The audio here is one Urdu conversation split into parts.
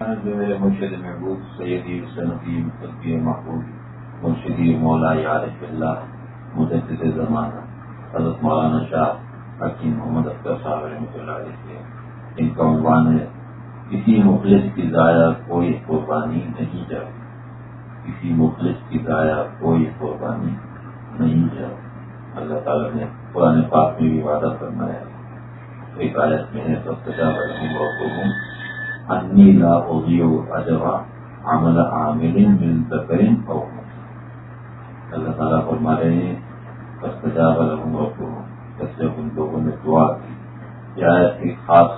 جو ہے مرشد محبوب سیدی صنفی مصطفی محبوب، مرشدی مولا عارف اللہ، مجدد زمانہ، حضرت مولانا شاہ حکیم محمد اختر صاحب رحمۃ اللہ علیہ۔ ان کا عنوان ہے، کسی مخلص کی ضائع کوئی قربانی نہیں جائے۔ کسی مخلص کی ضائع کوئی قربانی نہیں جائے۔ اللہ تعالیٰ نے پرانے پاک میں بھی وعدہ کرنا ہے۔ ایک آیت میں ہے، سب سے زیادہ انی لا اضیع اجرا عمل عامل من ذکر او اللہ تعالیٰ فرما رہے ہیں، فاستجاب لهم ربهم بس جب ان لوگوں نے دعا کی۔ یہ آیت خاص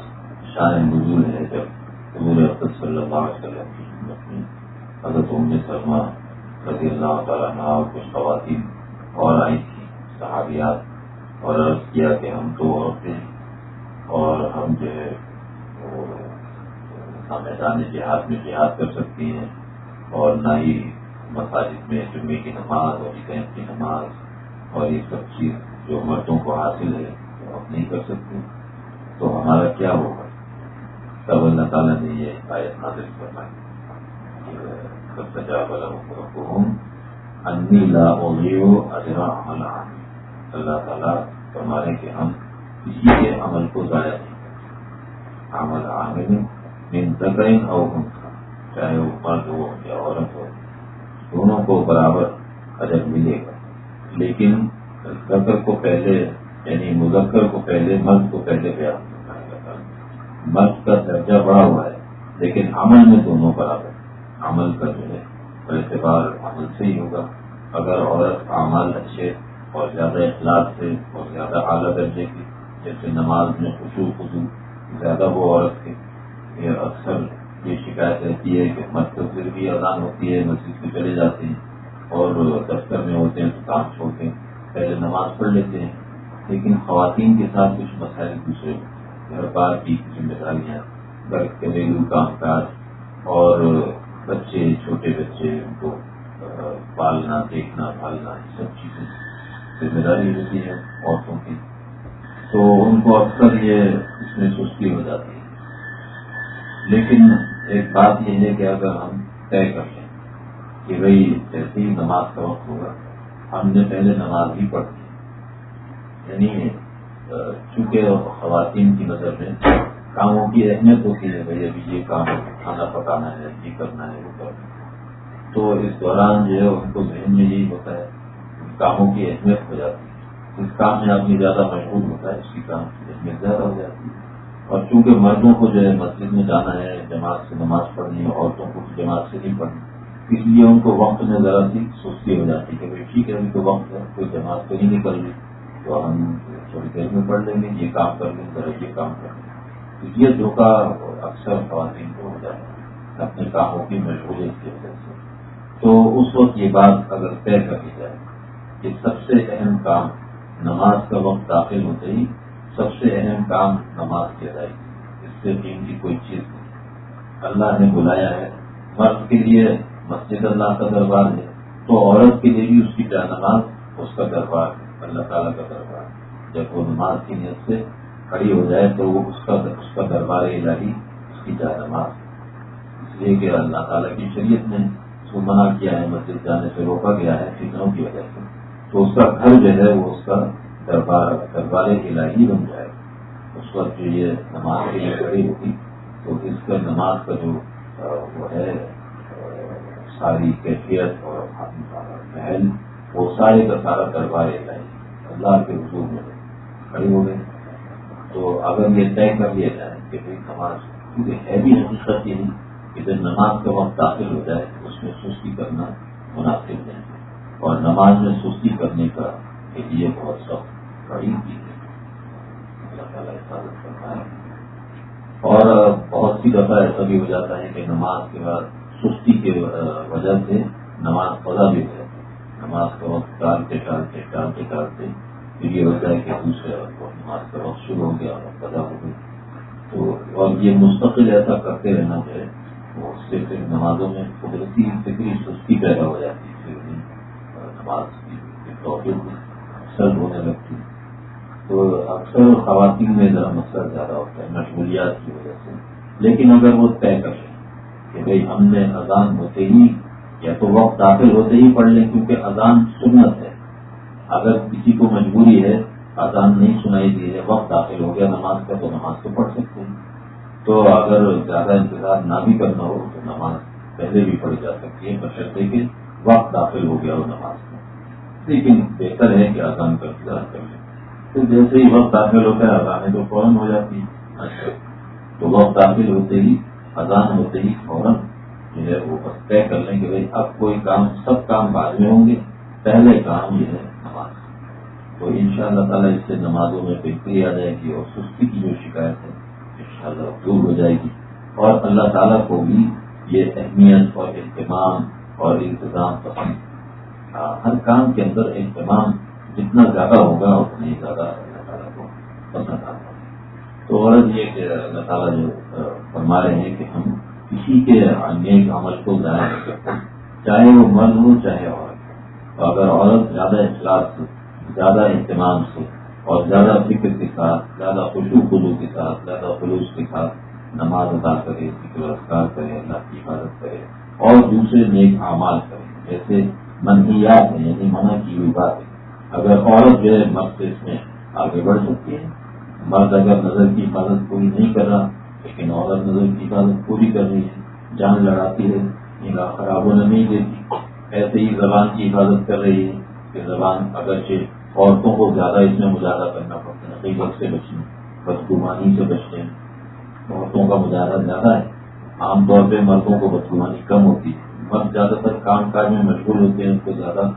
شان نزول ہے، جب حضور اقدس صلی اللہ علیہ وسلم کی خدمت میں حضرت ام سلمہ رضی اللہ تعالیٰ عنہ اور کچھ خواتین اور آئی تھی، صحابیات، اور عرض کیا کہ ہم تو عورتیں اور ہم جو ہے نہ میدان جہاد میں جہاد کر سکتی ہیں اور نہ ہی مساجد میں جمعے کی نماز اور عیدین کی نماز اور یہ سب چیز جو مردوں کو حاصل ہے، وہ نہیں کر سکتے تو ہمارا کیا ہوگا؟ تب اللہ تعالیٰ نے یہ آیت نازل کروائی سجا بلا لا اجرا عمل اللہ تعالیٰ فرمانے کہ ہم کسی کے عمل کو ضائع نہیں عمل عامل من ذکرین او انسا چاہے وہ مرد ہو یا عورت ہو، دونوں کو برابر ادب ملے گا۔ لیکن ذکر کو پہلے یعنی مذکر کو پہلے، مرد کو پہلے بیان کرنا مرد کا درجہ بڑا ہوا ہے، لیکن عمل میں دونوں برابر عمل کا جو ہے اعتبار عمل سے ہی ہوگا۔ اگر عورت عمل اچھے، اور زیادہ اخلاق سے، اور زیادہ اعلیٰ درجے کی، جیسے نماز میں خوشو خزو زیادہ وہ عورت کے یہ اکثر یہ شکایت رہتی ہے کہ مسجد پھر بھی اذان ہوتی ہے، مسجد میں چلے جاتے ہیں اور دفتر میں ہوتے ہیں تو کام چھوڑتے ہیں۔ پہلے نماز پڑھ لیتے ہیں، لیکن خواتین کے ساتھ کچھ مسائل دوسرے گھر بار کی ذمہ داریاں گھر کے گھریلو کام کاج اور بچے، چھوٹے بچے، ان کو پالنا، دیکھنا، پالنا، یہ سب چیزیں ذمہ داری ہوتی ہے عورتوں کی۔ تو ان کو اکثر یہ اس میں سستی ہو جاتی ہے۔ لیکن ایک بات یہ ہے کہ اگر ہم طے کر لیں کہ بھائی جیسے ہی نماز کا وقت ہوگا، ہم نے پہلے نماز ہی پڑھی یعنی چونکہ خواتین کی نظر میں کاموں کی اہمیت ہوتی ہے، بھائی ابھی یہ کام کھانا پکانا ہے، یہ کرنا ہے، وہ کرنا ہے۔ تو اس دوران جو ہے، ان کو ذہن میں یہی ہوتا ہے، کاموں کی اہمیت ہو جاتی ہے۔ اس کام میں آدمی زیادہ مشہور ہوتا ہے، اس کی کام کی اہمیت زیادہ ہو جاتی ہے۔ اور چونکہ مردوں کو جو ہے مسجد میں جانا ہے، جماعت سے نماز پڑھنی ہے، عورتوں کو جماعت سے نہیں پڑھنی، اس لیے ان کو وقت میں ذرا سی سستی ہو جاتی ہے کہ بھائی ٹھیک ہے ابھی تو وقت ہے کوئی جماعت تو نہیں نکل گئی تو ہم تھوڑی دیر میں پڑھ لیں گے، یہ کام کر لیں، ذرا یہ کام کر لیں۔ یہ دھوکہ اکثر خواتین کو ہو جاتا ہے، اپنے کاموں کی مشغولیت کی وجہ سے۔ تو اس وقت یہ بات اگر طے کر لی جائے کہ سب سے اہم کام نماز کا وقت داخل ہوتے ہی سب سے اہم کام نماز کی ادائیگی اس سے دین کی کوئی چیز نہیں۔ اللہ نے بلایا ہے، مرد کے لیے مسجد اللہ کا دربار ہے، تو عورت کے لیے بھی اس کی جا نماز، اس کا دربار ہے، اللہ تعالیٰ کا دربار جب وہ نماز کی نیت سے کھڑی ہو جائے، تو وہ اس کا اس کا دربار الہی، اس کی جا نماز اس لیے کہ اللہ تعالیٰ کی شریعت نے اس کو منع کیا ہے، مسجد جانے سے روکا گیا ہے فکروں کی وجہ سے۔ تو اس کا گھر جو ہے، وہ اس کا دربار دربار الہی بن جائے۔ اس وقت جو یہ نماز کے لیے کھڑی ہوگی تو اس کا نماز کا جو وہ ہے ساری کیفیت اور محل، وہ سارے کا سارا دربار الہی اللہ کے حضور میں کھڑی ہو گئی تو اگر یہ طے کر لیا جائے کہ بھائی نماز کیونکہ ہے بھی حقیقت یہ نہیں، کہ جب نماز کا وقت داخل ہو جائے، اس میں سستی کرنا مناسب نہیں اور نماز میں سستی کرنے کا لیے بہت سخت اللہ تعالیٰ حفاظت کرتا ہے اور بہت سی دفعہ ایسا بھی ہو جاتا ہے کہ نماز کے بعد سستی کی وجہ سے نماز پودا بھی ہو جاتی ہے۔ نماز کا وقت ٹالتے ٹالتے ٹالتے ٹالتے پھر یہ ہوتا ہے کہ دوسرے وقت نماز کا وقت شروع ہو گیا اور پدا ہو گئی تو، اور یہ مستقل ایسا کرتے رہنا جو ہے اس سے پھر نمازوں میں قدرتی فکری سستی پیدا ہو جاتی ہے۔ پھر نماز کی توفیق سرد ہونے لگتی ہے۔ تو اکثر خواتین میں ذرا مسئلہ زیادہ ہوتا ہے، مشغولیات کی وجہ سے۔ لیکن اگر وہ طے کر لیں کہ بھئی ہم نے اذان ہوتے ہی یا تو وقت داخل ہوتے ہی پڑھ لیں، کیونکہ اذان سنت ہے۔ اگر کسی کو مجبوری ہے، اذان نہیں سنائی دی ہے، وقت داخل ہو گیا نماز کا، تو نماز تو پڑھ سکتے ہیں۔ تو اگر زیادہ انتظار نہ بھی کرنا ہو، تو نماز پہلے بھی پڑھی جا سکتی ہے، بشرطے کہ وقت داخل ہو گیا ہو نماز میں لیکن بہتر ہے کہ اذان کا انتظار کر لیں۔ تو جیسے ہی وقت داخل ہوتا ہے اذانیں تو فوراً ہو جاتی ہیں اچھا۔ تو وقت داخل ہوتے ہی اذان ہوتے ہی فوراً جو ہے وہ بس طے کر لیں کہ بھائی اب کوئی کام، سب کام بعد میں ہوں گے۔ پہلے کام یہ ہے نماز۔ تو ان شاء اللہ تعالیٰ اس سے نمازوں میں بہتری آ جائے گی اور سستی کی جو شکایت ہے ان شاء اللہ دور ہو جائے گی۔ اور اللہ تعالیٰ کو بھی یہ اہمیت اور اہتمام اور انتظام پسند۔ ہاں، ہر کام کے اندر اہتمام جتنا زیادہ ہوگا اتنا ہی زیادہ اللہ تعالیٰ کو پسند آتا ہے۔ تو غرض یہ کہ اللہ تعالیٰ جو فرما رہے ہیں کہ ہم کسی کے نیک عمل کو ضائع نہیں کرتے۔ چاہے وہ مرد ہو، چاہے عورت۔ ہو اگر عورت زیادہ اخلاق سے، زیادہ اہتمام سے اور زیادہ فکر کے ساتھ، زیادہ خوشو خلو کے ساتھ، زیادہ خلوص کے ساتھ نماز ادا کرے فکر اذکار کرے، اللہ کی حفاظت کرے اور دوسرے نیک اعمال کرے، جیسے منحیات ہیں یعنی منع کی ہوئی بات ہے اگر عورت جو ہے مرد سے اس میں آگے بڑھ سکتی ہے، مرد اگر نظر کی حفاظت پوری نہیں کر رہا، لیکن عورت نظر کی حفاظت پوری کر رہی ہے، جان لڑاتی ہے، نگاہ خراب ہونے نہیں دیتی، ایسے ہی زبان کی حفاظت کر رہی ہے کہ زبان اگرچہ عورتوں کو زیادہ اس میں مظاہرہ کرنا پڑتا ہے کئی وقت سے بچنے بدگمانی سے بچنے عورتوں کا مظاہرہ زیادہ ہے۔ عام طور پہ مردوں کو بدگمانی کم ہوتی ہے۔ مرد زیادہ تر کام کاج میں مشغول ہوتے ہیں، ان کو زیادہ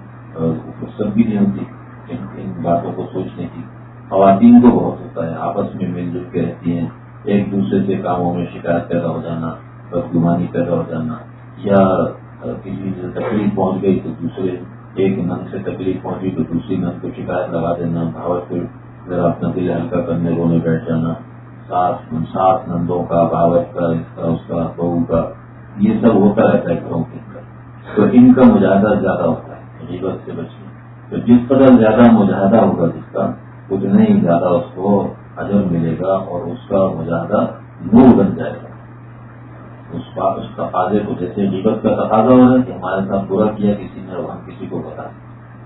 فرصت بھی نہیں ہوتی۔ ان باتوں کو سوچنے کی۔ خواتین کو بہت ہوتا ہے، آپس میں مل جل کے رہتی ہیں، ایک دوسرے سے کاموں میں شکایت پیدا ہو جانا، بدگمانی پیدا ہو جانا، یا کسی سے تکلیف پہنچ گئی تو دوسرے ایک نن سے تکلیف پہنچی تو دوسری نن کو شکایت لگا دینا، بھاوت کو ذرا اپنا دل ہلکا کرنے، رونے بیٹھ جانا سات سات نندوں کا، بھاوت کا، اس کا اس کا، بہو کا، یہ سب ہوتا رہتا ہے گھروں کے اندر۔ تو ان کا مجاہدہ زیادہ ہوتا ہے، غیبت سے بچنے تو جس قدر زیادہ مجاہدہ ہوگا جس کا، اتنا ہی زیادہ اس کو اجر ملے گا اور اس کا مجاہدہ نور بن جائے گا۔ اس بات، اس تقاضے کو جیسے غیبت کا تقاضا ہو رہا ہے کہ ہمارے ساتھ برا کیا کسی نے اور ہم کسی کو بتا۔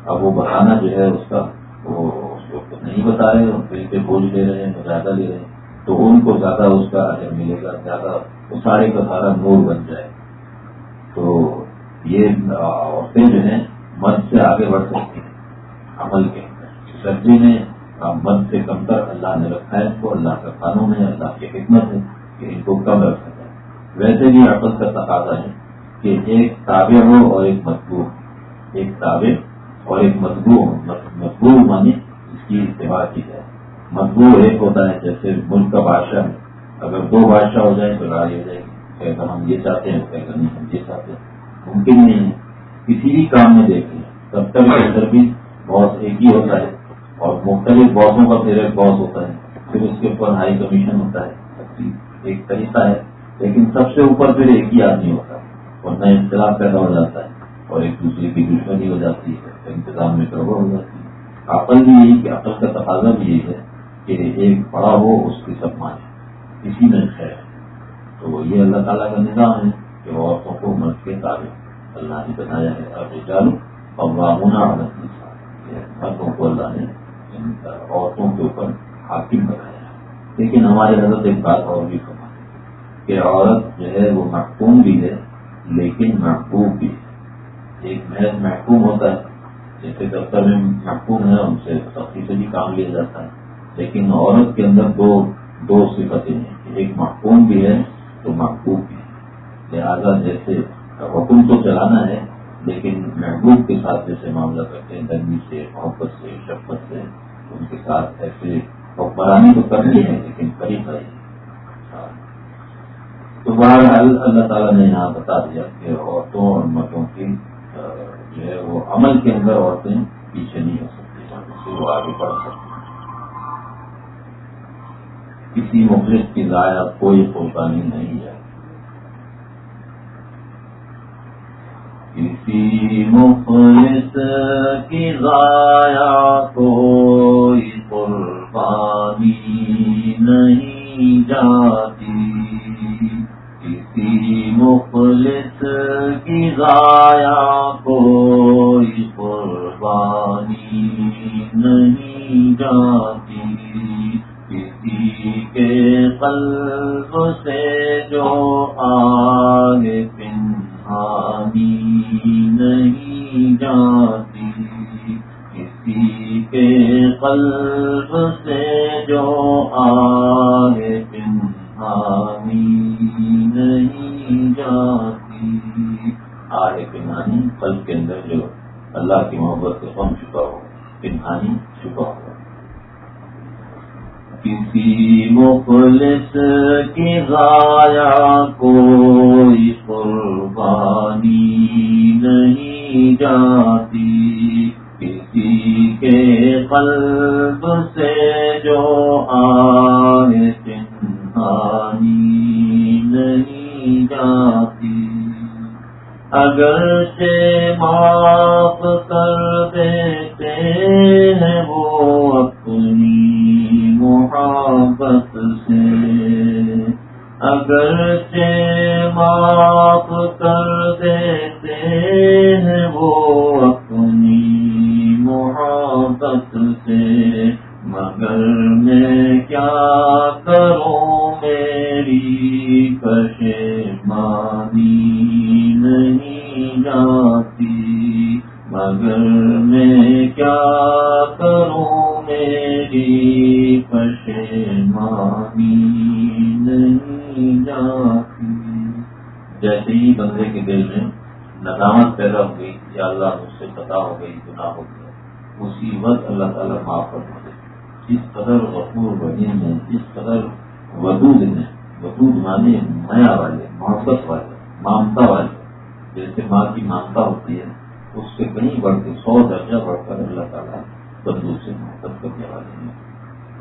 اب وہ بتانا جو ہے، اس کا وہ اس کو نہیں بتا رہے اور پھر سے بوجھ لے رہے ہیں، مجاہدہ لے رہے ہیں۔ تو ان کو زیادہ اس کا اجر ملے گا، زیادہ وہ سارے کا سارا نور بن جائے۔ تو یہ عورتیں جو ہیں، مرد سے آگے بڑھ سکتی ہیں۔ عمل کے۔ سردی میں مرد سے کم تر اللہ نے رکھا ہے اس کو اللہ کا قانون ہے اللہ کی حکمت ہے کہ ان کو کم رکھا جائے ویسے بھی عقل کا تقاضا ہے کہ ایک تابع ہو اور ایک مضبوط ایک تابع اور ایک مضبوط ہو مضبوط مانی اس کی اتباع کی جائے۔ مضبوط ایک ہوتا ہے جیسے ملک کا بادشاہ ہے۔ اگر دو بادشاہ ہو جائیں تو لڑائی ہو جائے گی کہتا ہم یہ چاہتے ہیں کہتا نہیں، ہم یہ چاہتے ہیں۔ ممکن نہیں ہے۔ کسی بھی کام میں دیکھیں، تب تک اندر بھی باس ایک ہی ہوتا ہے اور مختلف باسوں کا پھر ایک باس ہوتا ہے، پھر اس کے اوپر ہائی کمیشن ہوتا ہے۔ جی، ایک طریقہ ہے، لیکن سب سے اوپر پھر ایک ہی آدمی ہوتا ہے اور نئے انتظام پیدا ہو جاتا ہے اور ایک دوسرے کی دشمنی ہو جاتی ہے، انتظام میں گڑبڑ ہو جاتی ہے۔ عقل بھی یہی کہ عقل کا تقاضا بھی یہی ہے کہ ایک بڑا ہو، اس کی سب مانے اسی میں خیر تو یہ اللہ تعالیٰ کا نظام ہے کہ عورتوں کو مرد کے تعلق اللہ نے بنایا ہے۔ اب جانو اور بامونا مردوں کو اللہ نے عورتوں کے اوپر حاکم بنایا ہے۔ لیکن ہمارے حضرت ایک بات اور بھی کہ عورت جو ہے وہ محکوم بھی ہے، لیکن محبوب بھی ہے۔ ایک محض محکوم ہوتا ہے، جیسے دفتر میں محکوم ہے، ان سے سختی سے بھی کام لیا جاتا ہے۔ لیکن عورت کے اندر دو دو صفتیں ہیں ایک محکوم بھی ہے تو محبوب بھی ہے۔ لہٰذا جیسے حکم تو چلانا ہے لیکن محبوب کے ساتھ جیسے معاملہ کرتے ہیں گرمی سے، محبت سے، شفقت سے، ان کے ساتھ ایسے حکمرانی تو کرنی ہے لیکن قریب ہے۔ تو بہرحال اللہ تعالیٰ نے یہاں بتا دیا کہ عورتوں اور مردوں کی جو ہے وہ عمل کے اندر عورتیں پیچھے نہیں ہو سکتی وہ آگے بڑھ سکتی کسی مخلص کی ضائع کوئی قربانی نہیں ہے۔ کسی مفلس کی ضائع کوئی قربانی نہیں جاتی۔ کسی مخلص کی ضائع پنہانی چھپا ہو کسی مخلص کی ضائع کوئی قربانی نہیں جاتی۔ کسی کے قلب سے جو آئے پنہانی نہیں جاتی۔ اگر سے معاف کر کرتے ہیں وہ اپنی محبت سے۔ اگر سے معاف کر دیتے ہیں وہ جیسے ہی بندے کے دل میں ندامت پیدا ہو گئی یا اللہ مجھ سے پتا ہو گئی، گناہ ہو گیا، اسی وقت اللہ تعالیٰ معاف کر دے۔ جس قدر غفور بنی میں جس قدر ودود میں ودود مانے میا والے، محبت والے، مامتا والے۔ جیسے ماں کی مامتا ہوتی ہے، اس سے کہیں بڑھ کے سو درجہ بڑھ کر اللہ تعالیٰ بندو سے محبت کرنے والے ہیں۔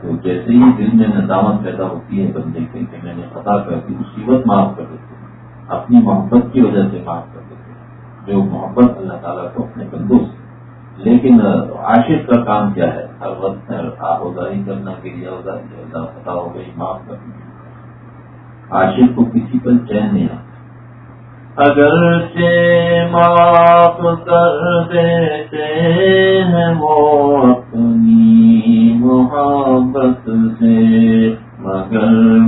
تو جیسے ہی دل میں ندامت پیدا ہوتی ہے بندے کے کہ میں نے پتا کر دی اسی معاف کر دیتے ہیں اپنی محبت کی وجہ سے معاف کر دیتے ہیں جو محبت اللہ تعالیٰ کو اپنے بندوں سے۔ لیکن عاشق کا کام کیا ہے؟ ہر وقت آہوداری کرنا گریا اداری اللہ پتا ہو گئی، معاف کرنا عاشق کو کسی پر چین نہیں آتا۔ اگر سے معاف کر دیتے ہیں وہ اپنی محبت سے مگر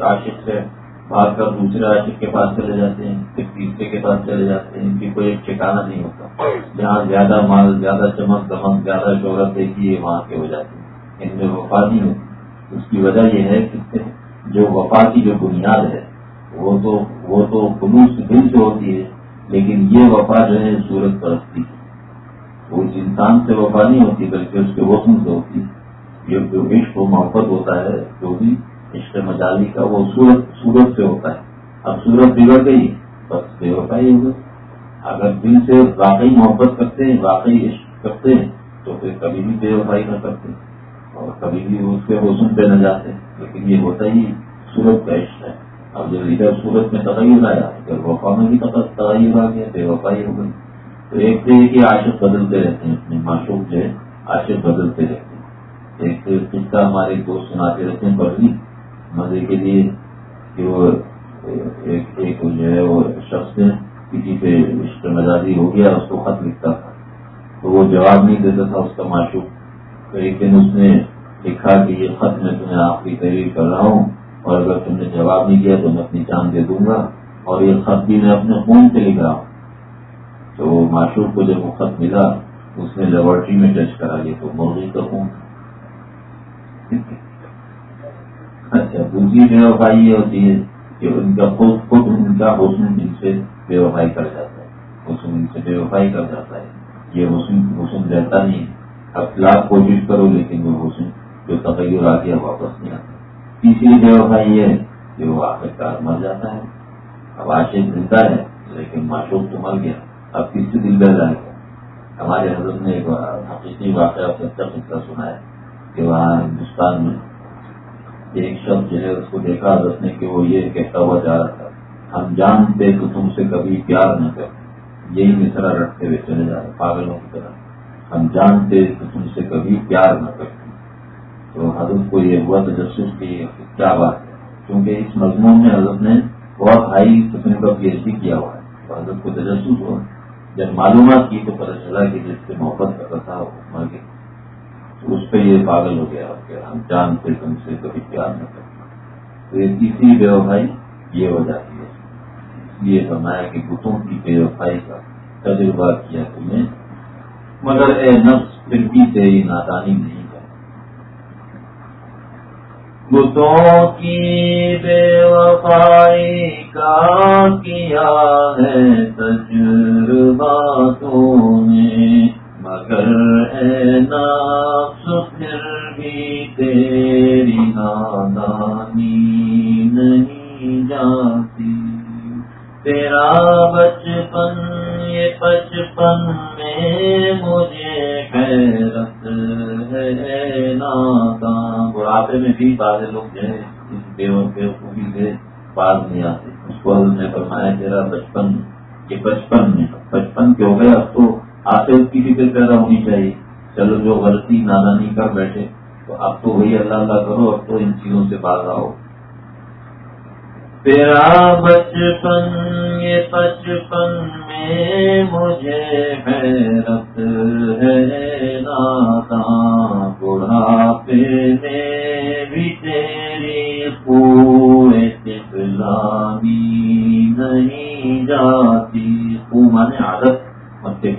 ایک عاشق سے بھاگ کر دوسرے عاشق کے پاس چلے جاتے ہیں، پھر تیسرے کے پاس چلے جاتے ہیں، ان کی کوئی ایک ٹھکانا نہیں ہوتا۔ جہاں زیادہ مال، زیادہ چمک دمک زیادہ شہرت دیکھی وہاں کے ہو جاتے ہیں۔ ان میں وفا نہیں ہوتی اس کی وجہ یہ ہے کہ جو وفا کی جو بنیاد ہے، وہ تو وہ تو خلوص دل سے ہوتی ہے، لیکن یہ وفا جو ہے سورت پرستی وہ اس انسان سے وفا نہیں ہوتی، بلکہ اس کے وسم سے ہوتی یہ جو عشق و محبت ہوتا ہے، جو بھی عشق مجالی کا وہ سورت سورت سے ہوتا ہے۔ اب سورت بگڑ گئی بس بے وفا ہی ہوگا اگر دل سے واقعی محبت کرتے ہیں، واقعی عشق کرتے ہیں، تو پھر کبھی بھی بے وفائی نہ کرتے اور کبھی بھی اس کے وسم پہ نہ جاتے۔ لیکن یہ ہوتا ہی سورت کا عشق ہے۔ اب جب ادھر سورت میں تغیر آیا پھر وفا میں بھی تغیر آ گیا، بے وفائی ہو گئی۔ تو ایک تو یہ کہ عاشق بدلتے رہتے ہیں، اپنے معشوق جو ہے، عاشق بدلتے رہتے ہیں۔ ایک قصہ ہمارے دوست سناتے رہتے ہیں پڑھی مزے کے لیے کہ وہ ایک جو ہے وہ شخص نے کسی پہ عشق مزاجی ہو گیا، اس کو خط لکھتا تھا۔ تو وہ جواب نہیں دیتا تھا اس کا معشوق۔ تو ایک دن اس نے لکھا کہ یہ خط میں تمہیں آپ کی تحریر کر رہا ہوں، اور اگر تم نے جواب نہیں دیا تو میں اپنی جان دے دوں گا، اور یہ خط بھی میں اپنے خون سے لکھ رہا ہوں۔ تو معشوق کو جب وہ خط ملا، اس نے لیبورٹری میں ٹچ کرا، یہ تو مرغی کا خون اچھا دوسری بے وفائی یہ ہوتی ہے کہ ان کا خود خود ان کا حسن ان سے بے وفائی کر جاتا ہے۔ حسن ان سے بے وفائی کر جاتا ہے۔ یہ حسن حسن رہتا نہیں اب لاکھ کوشش کرو لیکن وہ حسن جو تغیر آ گیا واپس نہیں آتا۔ تیسری بے وفائی یہ ہے کہ وہ آخر کار مر جاتا ہے۔ اب عاشق زندہ ہے، لیکن معشوق تو مر گیا۔ اب کس سے دل رہ جائے گا ہمارے حضرت نے ایک حقیقی واقعہ سچا سنا ہے کہ وہاں ہندوستان میں ایک شخص جو ہے اس کو دیکھا، حضرت نے کہ وہ یہ کہتا ہوا جا رہا تھا، ہم جانتے تو تم سے کبھی پیار نہ کر یہی مصرا رکھتے ہوئے چلے جا رہے پاگلوں کی طرح۔ ہم جانتے تو تم سے کبھی پیار نہ کرتے۔ تو حضرت کو یہ ہوا تجسس کی کیا بات ہے؟ کیونکہ اس مضمون میں حضرت نے بہت ہائی قسم کا پی ایچ ڈی کیا ہوا ہے۔ تو حضرت کو تجسس ہوا۔ جب معلومات کی تو پتہ چلا کہ جس سے محبت کرتا تھا، وہ مر اس پہ یہ پاگل ہو گیا کہ ہم جانتے تم سے کبھی پیار نہ کرتے تو یہ تیسری بے وفائی یہ ہو جاتی ہے۔ اس لیے فرمایا کہ بتوں کی بے وفائی کا تجربہ کیا تمہیں۔ مگر اے نفس، پھر بھی تیری نادانی نہیں بتوں کی بے وفائی کا کیا ہے تجربہ تو نے مگر اے نفس بعض لوگ جو ہے اس بیوقوفی سے باز نہیں آتے۔ اس کو حضرت نے فرمایا تیرا بچپن یہ بچپن میں، بچپن کے ہو گئے، اب تو آتے اس کی فکر پیدا ہونی چاہیے۔ چلو، جو غلطی نانا نہیں کر بیٹھے، تو اب تو وہی اللہ اللہ کرو، اب تو ان چیزوں سے باز آؤ۔ تیرا بچپن، یہ بچپن میں مجھے حیرت ہے ناتا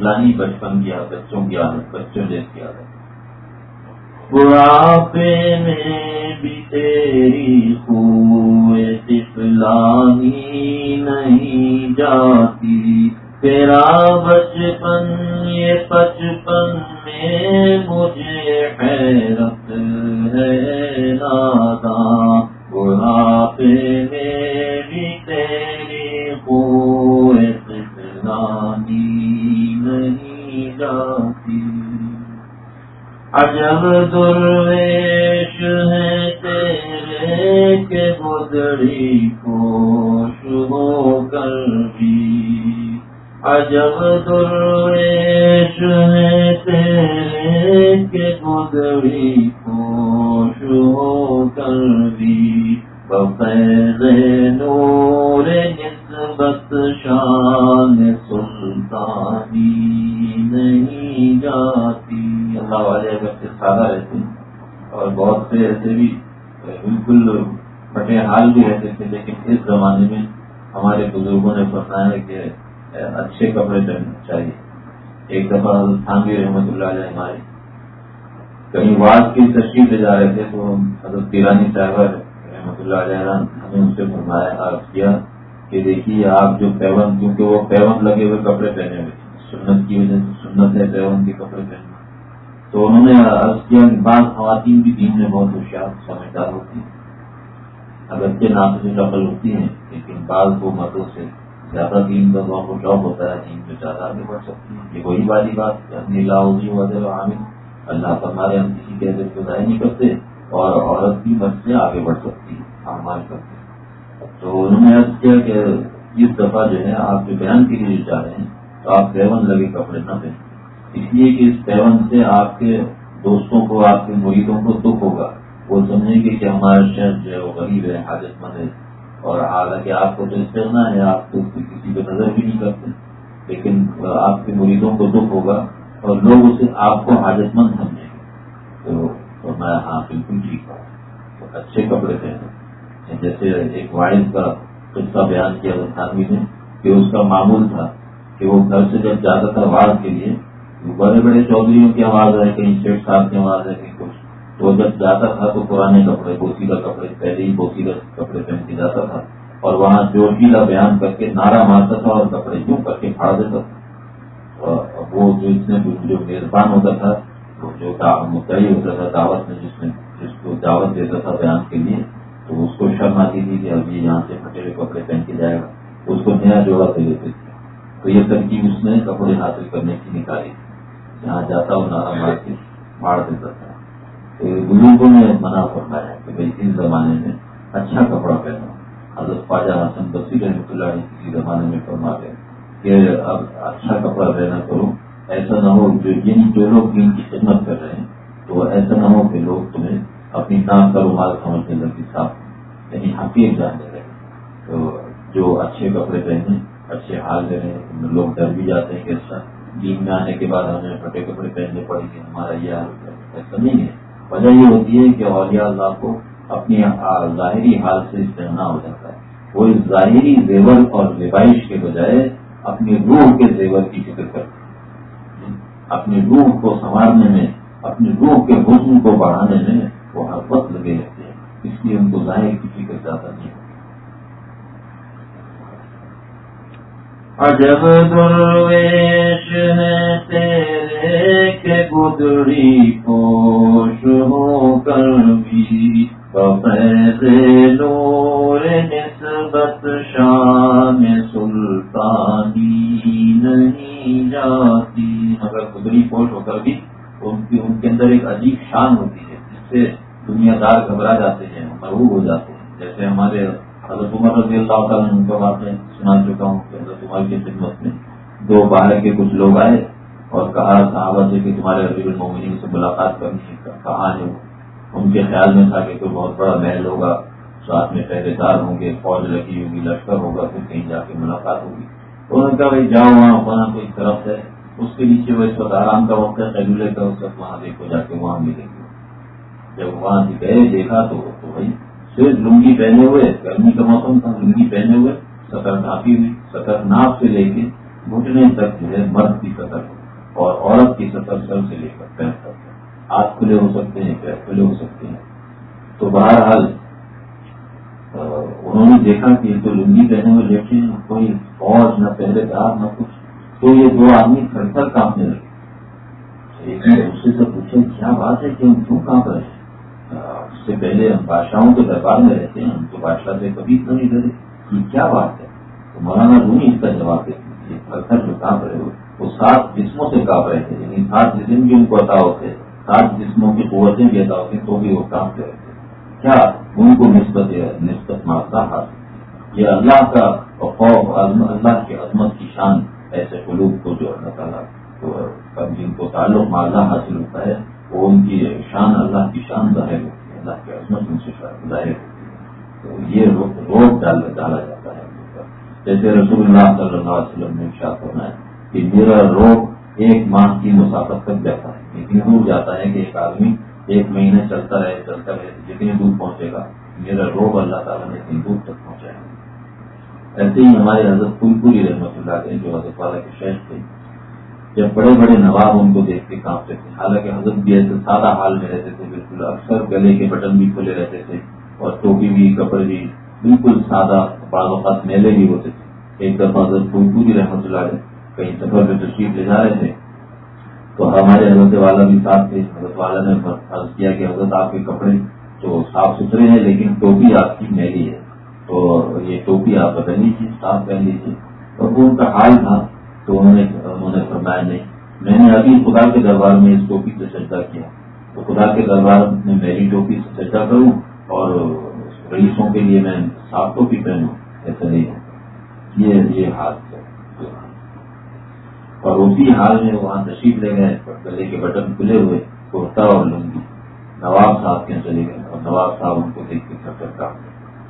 اور تفلانی بچپن کی عادت، بچوں کی عادت، بچوں جیسی عادت۔ بڑھاپے میں بھی تیری خوئے تفلانی نہیں جاتی۔ تیرا بچپن، یہ بچپن میں مجھے حیرت ہے نادا بڑھاپے میں بھی تیری خوئے تفلانی جاتی۔ عجب درویش ہے تیرے کے گزڑی کو شو کر بھی عجب درویش ہے تیرے کے گزڑی کو شو کر بھی بفیض نور نسبت شان اور بہت سے ایسے بھی بالکل بٹے حال بھی رہتے تھے، لیکن اس زمانے میں ہمارے بزرگوں نے بتایا کہ اچھے کپڑے پہننے چاہیے۔ ایک دفعہ تھانوی رحمت اللہ علیہ ہمارے کہیں واس کی تشریح لے جا رہے تھے، تو حضرت پیرانی صاحبہ رحمت اللہ علیہ ہمیں ان سے فرمایا، عرض کیا کہ دیکھیے، آپ جو پیون، کیونکہ وہ پیون لگے ہوئے کپڑے پہنے ہوئے سنت کی وجہ سے سنت ہے، پیون کے کپڑے پہنے تو انہوں نے عرض کیا کہ بعض خواتین بھی دین میں بہت ہوشیار سمجھدار ہوتی ہیں۔ اگرچہ ناقص نقل ہوتی ہیں، لیکن بعض کو متوں سے زیادہ دین کا کو شوق ہوتا ہے، دین میں زیادہ آگے بڑھ سکتی ہیں۔ یہ وہی والی بات نیلا وزیر عامر اللہ ہمارے ہم کسی کے حضرت کو ضائع نہیں کرتے اور عورت بھی مرض سے آگے بڑھ سکتی ہے اعمال کرتے تو انہوں نے عرض کیا کہ اس دفعہ جو ہے، آپ جو بیان کے لیے جا رہے ہیں، تو آپ سیون لگے کپڑے نہ پہنیں اس لیے کہ اس پیون سے آپ کے دوستوں کو، آپ کے مریدوں کو دکھ ہوگا۔ وہ سمجھیں گے کہ ہمارا شہر جو ہے وہ غریب ہے، حاجت مند ہے۔ اور حالانکہ آپ کو تو کرنا ہے، آپ کو کسی پہ نظر بھی نہیں کرتے۔ لیکن آپ کے مریدوں کو دکھ ہوگا اور لوگ اسے آپ کو حاجت مند سمجھیں۔ گے تو میں ہاں بالکل ٹھیک ہوں اچھے کپڑے پہنے جیسے ایک وائز کا قصہ بیان کیا تھانوی نے کہ اس کا معمول تھا کہ وہ گھر سے جب جاتا تھا واڑ کے لیے بڑے بڑے چودھریوں کی آواز ہے، کہیں شیخ صاحب کی آواز ہے، کہیں کچھ۔ تو جب جاتا تھا تو پرانے کپڑے بوسیدہ کپڑے، پہلے ہی بوسیدہ کپڑے پہن کے جاتا تھا۔ اور وہاں جوشیلا بیان کر کے نعرہ مارتا تھا اور کپڑے یوں کر کے پھاڑ دیتا تھا۔ وہ جو اس نے جو میزبان ہوتا تھا جو مدعی ہوتا تھا، دعوت میں جس میں جس کو دعوت دیتا تھا بیان کے لیے، تو اس کو شرم آتی تھی کہ اب یہ یہاں سے پھٹے ہوئے کپڑے پہن کے جائے گا۔ اس کو نیا جوڑا دے دیتے تھے۔ تو یہ ترکیب اس نے کپڑے حاصل کرنے کی نکالی۔ تھی جہاں جاتا ہوں نارا مار کے مار دیتا تھا۔ تو بزرگوں نے منع فرمایا کہ بھائی، اس زمانے میں اچھا کپڑا پہنا حضرت خواجہ حسن بسی رحمۃ اللہ علیہ کسی زمانے میں فرما گئے کہ اب اچھا کپڑا پہنا کرو۔ ایسا نہ ہو جو جن یعنی جو لوگ دین کی خدمت کر رہے ہیں، تو ایسا نہ ہو کہ لوگ تمہیں اپنی نام کا رومال سمجھنے لگی صاحب یعنی حقیق جاننے لگے تو جو اچھے کپڑے پہنے، اچھے حال دے رہے ہیں لوگ ڈر بھی جاتے ہیں کہ اچھا دین میں آنے کے بعد ہمیں پھٹے کپڑے پہننے پڑیں گے ہمارا یہ ایسا نہیں ہے۔ وجہ یہ ہوتی ہے کہ اولیاء اللہ کو اپنی ظاہری حال سے استعمال ہو جاتا ہے۔ وہ اس ظاہری زیور اور ریوائش کے بجائے اپنی روح کے زیور کی فکر کرتے اپنی روح کو سنوارنے میں، اپنی روح کے حسن کو بڑھانے میں وہ ہر وقت لگے رہتے ہیں۔ اس لیے ان کو ظاہر کی فکر زیادہ نہیں عجب درویش ہے تیرے کے گدری پوش ہو کر بھی نور نسبت شام سلطانی نہیں جاتی مگر گدری پوش ہو کر بھی ان کی ان کے اندر ایک عجیب شان ہوتی ہے جس سے دنیا دار گھبرا جاتے ہیں محبوب ہو جاتے ہیں جیسے ہمارے حضرت عمر رضی اللہ تعالیٰ ان کو سنا چکا ہوں کہ حضرت عمر کی خدمت میں دو باہر کے کچھ لوگ آئے اور کہا، صحابہ سے کہ تمہارے ربیع المومنین سے ملاقات کرنی ہے۔ کہاں ہے ان کے خیال میں تھا کہ کوئی بہت بڑا محل ہوگا، ساتھ میں پہرے دار ہوں گے، فوج لگی ہوگی، لشکر ہوگا، پھر کہیں جا کے ملاقات ہوگی۔ انہوں نے کہا، بھائی، جاؤ وہاں وہاں کوئی طرف ہے۔ اس کے نیچے وہ اس وقت آرام کا وقت ہے قبولے کا اس وقت وہاں دیکھو، جا کے وہاں ملیں گے۔ جب وہاں سے گئے، دیکھا تو بھائی صرف لنگی پہنے ہوئے، گرمی کا موسم تھا لنگی پہنے ہوئے، سطر ناپی ہوئی، سطر ناپ سے لے کے گھٹنے تک جو ہے، مرد کی سطر اور عورت کی سطر سر سے لے کر پیر تک۔ ہاتھ کھلے ہو سکتے ہیں، پیر کھلے ہو سکتے ہیں۔ تو بہرحال انہوں نے دیکھا کہ تو لنگی پہنے ہوئے لیٹے کوئی فوج نہ پہلے دار نہ کچھ۔ تو یہ دو آدمی تھر تھر کانپنے لگے۔ ایک نے اس سے پوچھے کیا بات ہے؟ کہ ہم کیوں کہاں پر اس سے پہلے ہم بادشاہوں کے دربار میں رہتے ہیں، ہم تو بادشاہ سے کبھی تو نہیں ڈرے۔ کہ کیا بات ہے؟ تو مولانا رونی اس کا جواب دیتے تھر تھر جو کانپ رہے ہو، وہ سات جسموں سے کانپ رہے تھے یعنی سات جسم بھی ان کو عطا ہوتے، سات جسموں کی قوتیں بھی عطا ہوتی تو بھی وہ کانپتے رہتے کیا ان کو نسبت نسبت مارتا حاصل یہ اللہ کا خوف اللہ کی عظمت کی شان، ایسے قلوب کو جو اللہ تعالیٰ جن کو تعلق مارنا حاصل ہوتا ہے وہ ان کی شان اللہ کی شان ظاہر ہوتی ہے، اللہ کی عظمت ان سے ظاہر ہوتی ہے۔ تو یہ روک ڈال ڈالا جاتا ہے۔ جیسے رسول اللہ صلی اللہ علیہ وسلم نے شاط ہونا ہے کہ میرا روگ ایک ماہ کی مسافت تک جاتا ہے۔ اتنی دور جاتا ہے کہ ایک آدمی ایک مہینے چلتا رہے چلتا رہے، جتنی دور پہنچے گا، میرا روگ اللہ تعالیٰ نے اتنی دور تک پہنچایا۔ ایسے ہی ہمارے حضرت پھول پوری رحمت اللہ کے جو حضرت والا کے شہر تھے جب بڑے بڑے نواب ان کو دیکھ کے کانپتے تھے حالانکہ حضرت بھی ایسے سادہ حال میں رہتے تھے، بالکل اکثر گلے کے بٹن بھی کھلے رہتے تھے اور ٹوپی بھی، کپڑے بھی بالکل سادہ، بعض اوقات میلے بھی ہوتے تھے۔ ایک دفعہ حضرت پھول پوری رحمت اللہ علیہ کہیں سفر میں تشریف لے جا رہے تھے، تو ہمارے حضرت والا بھی ساتھ تھے۔ حضرت والا نے فرض کیا کہ حضرت آپ کے کپڑے تو صاف ستھرے ہیں، لیکن ٹوپی آپ کی میلی ہے۔ تو یہ ٹوپی آپ بدل لیجیے صاف پہن لیجیے اور وہ ان کا حال تھا تو انہوں نے انہوں نے فرمایا، نہیں، میں نے ابھی خدا کے دربار میں اس ٹوپی سے سجدہ کیا۔ تو خدا کے دربار میں میری ٹوپی سے سجدہ کروں اور رئیسوں کے لیے میں صاف ٹوپی پہنوں۔ ایسا نہیں ہے۔ یہ یہ حال اور اسی حال میں وہاں تشریف لے گئے گلے کے بٹن کھلے ہوئے، کرتا اور لنگی۔ نواب صاحب کے چلے گئے، اور نواب صاحب ان کو دیکھ کے سفر کا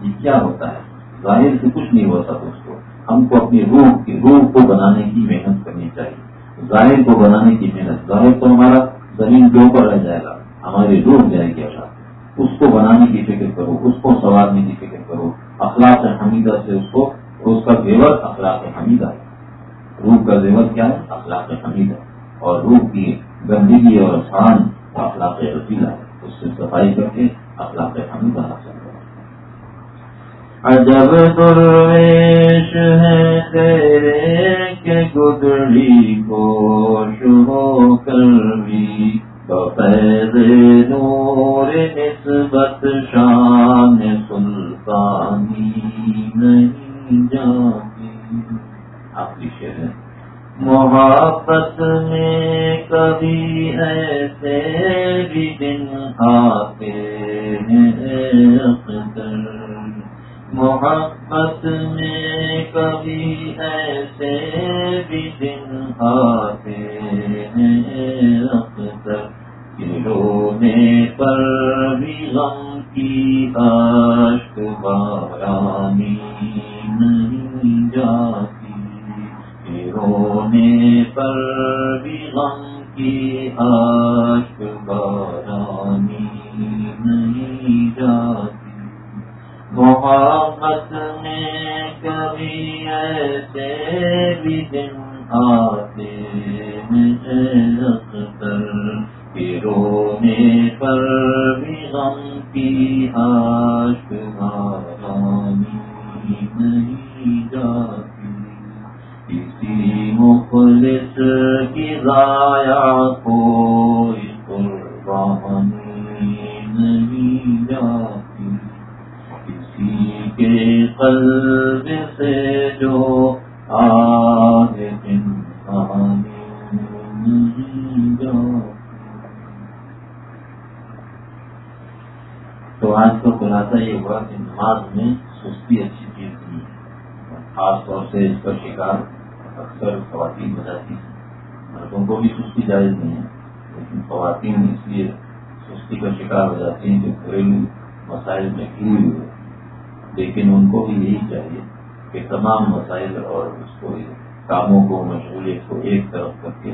یہ کیا ہوتا ہے؟ ظاہر سے کچھ نہیں ہوتا اس کو۔ ہم کو اپنی روح کی روح کو بنانے کی محنت کرنی چاہیے۔ ظاہر کو بنانے کی محنت۔ ظاہر تو ہمارا زمین کے اوپر رہ جائے گا۔ ہماری روح جائے گی اللہ اس کو بنانے کی فکر کرو، اس کو سنوارنے کی فکر کرو۔ اخلاق حمیدہ سے اس کو اس کا زیور اخلاق حمیدہ ہے۔ روح کا زیور کیا ہے؟ اخلاق حمیدہ۔ اور روح کی گندگی اور شان اخلاق رسیلہ ہے۔ اس سے صفائی کر کے اخلاق حمیدہ حاصل عجب درویش ہے تیرے کے گدڑی گوش ہو کر بھی بفیض نور نسبت شان سلطانی نہیں جاتی۔ آپ کی شعر ہے۔ محبت میں کبھی ایسے بھی دن آتے ہیں اختر محبت میں کبھی ایسے بھی دن آتے ہیں اکثر رونے پر بھی غم کی اشک بارانی نہیں جاتی رونے پر بھی غم کی اشک بارانی نہیں جاتی محبت میں کبھی ایسے بھی دن آتے رونے پر بھی غم کی آش گارانی نہیں جاتی۔ کسی مخلص کی ضائع کوئی قربانی قلب سے جو آگے تو آج کا خلاصہ یہ ہوا کہ نماز میں سستی اچھی چیز نہیں ہے۔ خاص طور سے اس کا شکار اکثر خواتین ہو جاتی ہیں۔ مردوں کو بھی سستی جائز نہیں ہے، لیکن خواتین اس لیے سستی کا شکار ہو جاتی ہیں جو گھریلو مسائل میں گری ہوئی لیکن ان کو بھی یہی چاہیے کہ تمام مسائل اور اس کو کاموں کو، مشغولیت کو ایک طرف کر کے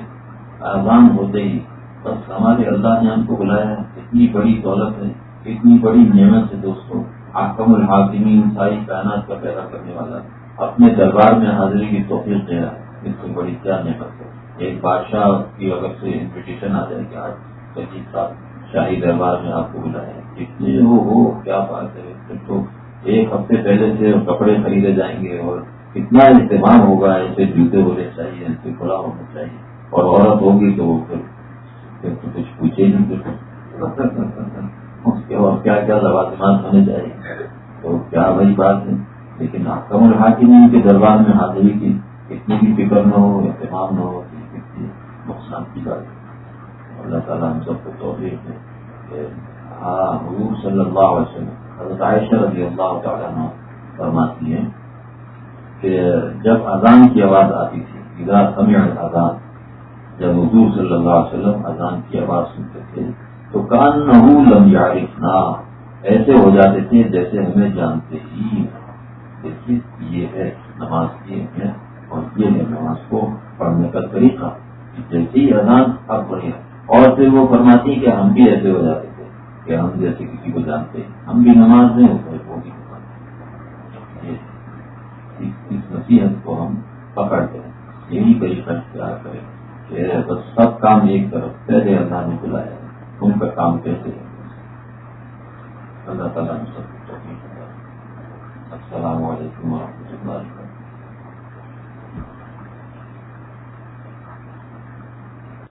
آزان ہوتے ہی، بس ہمارے اللہ نے ہم کو بلایا اتنی بڑی دولت ہے، اتنی بڑی نعمت ہے دوستوں آکم الحاظمی ساری کائنات کا پیدا کرنے والا اپنے دربار میں حاضری کی توفیق دے رہا ہے اس سے بڑی کیا نعمت ہے۔ ایک بادشاہ کی اگر سے انویٹیشن آ جائے کہ آج۔ صاحب، شاہی دربار میں آپ کو بلایا اتنے ہو، کیا بات ہے تو ایک ہفتے پہلے سے کپڑے خریدے جائیں گے اور کتنا اہتمام ہوگا ایسے جوتے ہونے چاہیے، ایسے کھلا ہونا چاہیے۔ اور عورت ہوگی تو وہ پھر کچھ پوچھے نہیں کچھ اس کے اور کیا کیا لوازمات ہونے چاہیے؟ تو کیا بھائی بات ہے؟ لیکن آپ کم الحاکمین کے دربار میں حاضری کی اتنی بھی فکر نہ ہو، اہتمام نہ ہو، کتنی نقصان کی بات ہے۔ اللہ تعالیٰ ہم سب کو توفیق ہے کہ ہاں حضور صلی اللہ علیہ وسلم حضرت عائشہ رضی اللہ تعالیٰ فرماتی ہے کہ جب اذان کی آواز آتی تھی ادا سمع اذان، جب حضور صلی اللہ علیہ وسلم اذان کی آواز سنتے تھے، تو کان نہ ایسے ہو جاتے تھے جیسے ہمیں جانتے ہی دیکھیے، یہ ہے نماز کی ہے اور یہ ہے نماز کو پڑھنے کا طریقہ۔ جیسے ہی اذان اب بڑھیا، اور پھر وہ فرماتی کہ ہم بھی ایسے ہو جاتے کہ ہم جیسے کسی کو جانتے ہیں ہم بھی نماز نہیں دیں وہ بھی اس نصیحت کو ہم پکڑتے ہیں۔ یہی طریقہ اختیار کریں کہ بس سب کام ایک طرف، پہلے اللہ نے بلایا ان کا کام کیسے ہے؟ اللہ تعالیٰ نے سب کو السلام علیکم و رحمۃ اللہ